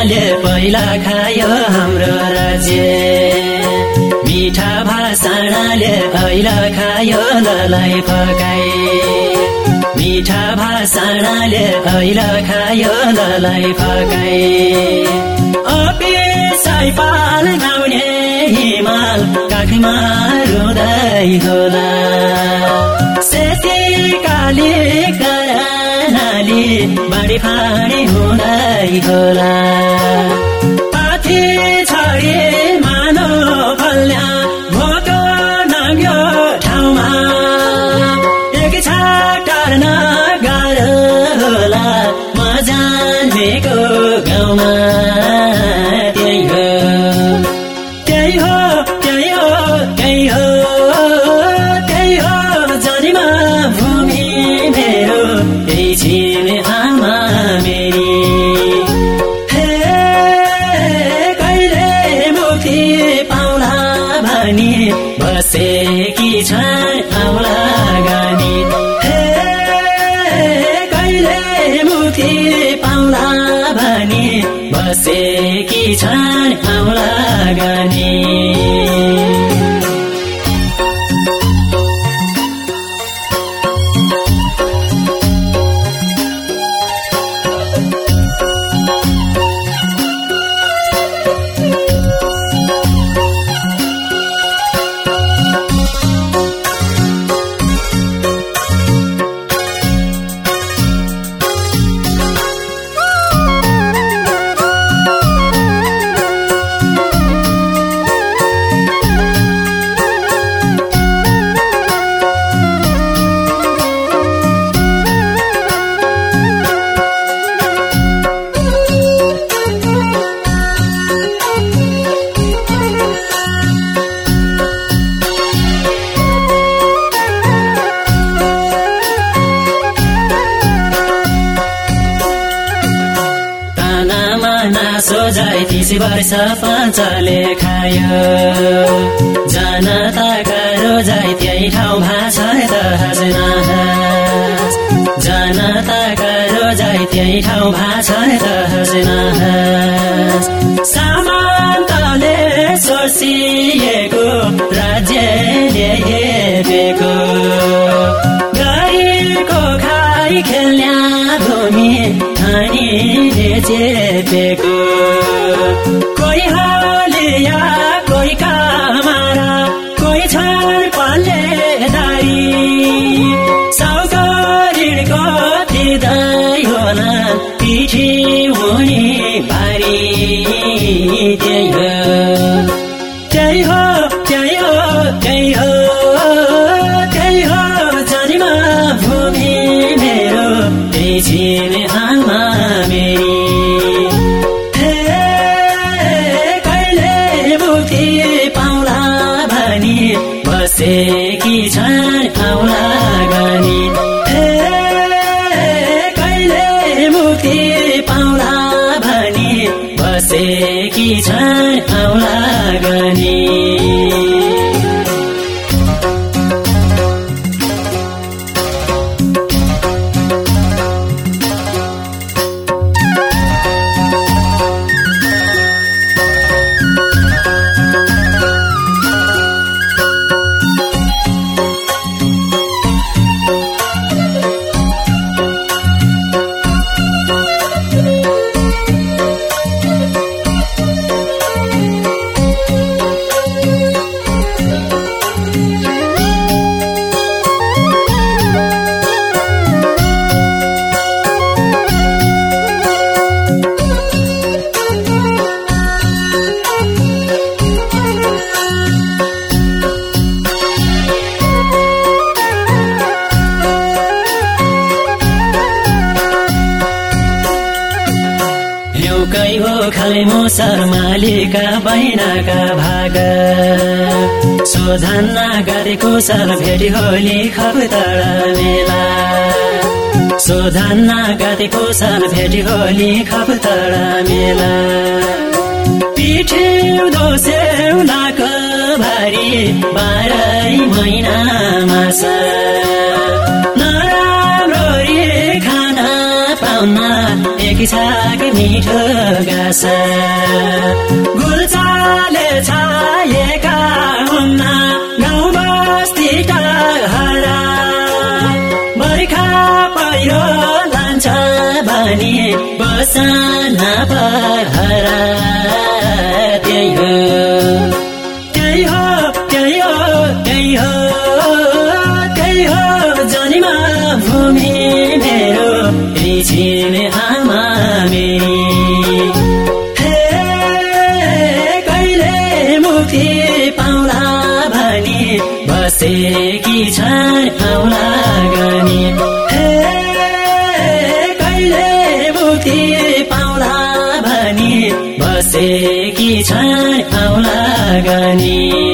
भाषाले पहिला खायो हाम्रो राज्य। मिठा भाषाले पहिला खायो ललाई फकाए मिठा भाषाले पहिला खायो ललाई फकाए अपे साइपाल गाउने हिमाल काखमा रुँदै होला। सेती काली करानाली बाडी फाडी हुँदै होला। पाथी छडी मानो फल्या भोको नाङ्यो ठाउँमा। एक छाटार्न गाह्रो होला। म जानेको गाउँमा त्यही हो त्यही हो त्यही हो त्यही हो। आउला गानी हे कहिले मुक्ति पाउला भनी? बसेकी छन् आउला गानी वर्ष पाँचले खायो। जनताका रोजाई त्यही ठाउँ भाष त जनताका रोजाई त्यही ठाउँ भाष त सामन्तले सोसिएको राज्यले हेपेको गरीबको खाइ खेल्ने भूमि खानीले चेपेको। त्यही हो त्यही हो हो हो भूमि मेरो छिने आमा मेरी। कहिले मुक्ति पाउला भनी बसेकी छन् आउला गानी खाले मुसर मालिका बहिनाका भाग। सोधन गरेको साल भेटी होली खपतडा मेला। सोधन गरेको साल भेटी होली खपतडा मेला। पिठे दोसेउलाको भारी बाह्रै महिना मास पाउन एक छाक मिठो गास गुल्चाले छाएका हुन्न गाउँ बस्तीका हरा। बर्खा पहिरो लान्छ भने बसना हरा त्यही हो। बसेकी छ आउला गनी। कहिले मुक्ति पाउला भनी। बसेकी छ आउला गनी।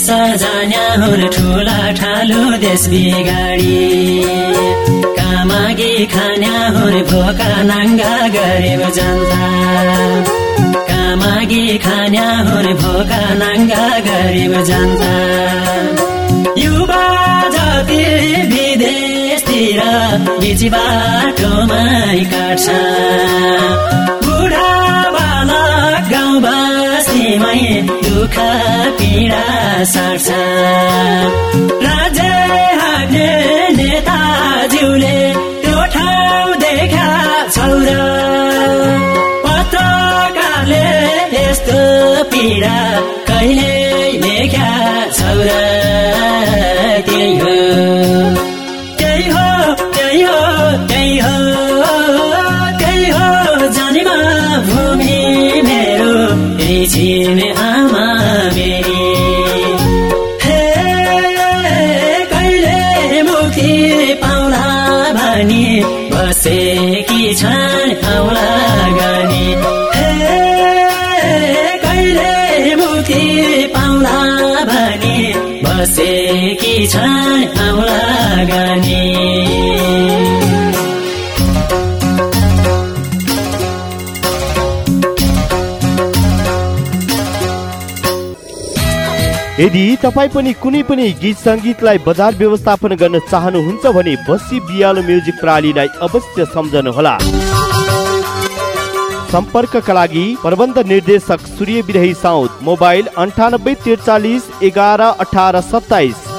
विदेश जान्या हुन् ठुला ठालु देश बिगाडी कामागी खान्या हुन् भोका नाङ्गा गरिब जनता। कामागी खान्या हुन् भोका नाङ्गा गरिब जनता। युवा जाति विदेशतिर बिच बाटोमै काट्छ। बुढा बालक गाउँ बस्तीमै दुःख पीडा सार्छ। राज्य हाक्ने नेताज्यूले त्यो ठाउँ देखा छौर पत्रकारले यस्तो पीडा कहिले लेख्या छौर त्यही हो। त्यही हो त्यही हो त्यही हो। त्यही हो जनिमा भूमि मेरो। रिछिन भनी बसेकी छन् आउला गनी। कहिले मुक्ति पाउला भनी बसेकी छन् आउला गनी। यदि तपाईँ पनि कुनै पनि गीत सङ्गीतलाई बजार व्यवस्थापन गर्न चाहनुहुन्छ भने बसी बियालो म्युजिक प्रणालीलाई अवश्य सम्झनुहोला। सम्पर्कका लागि प्रबन्ध निर्देशक सूर्य विरही साउद मोबाइल अन्ठानब्बे त्रिचालिस एघार अठार सत्ताइस।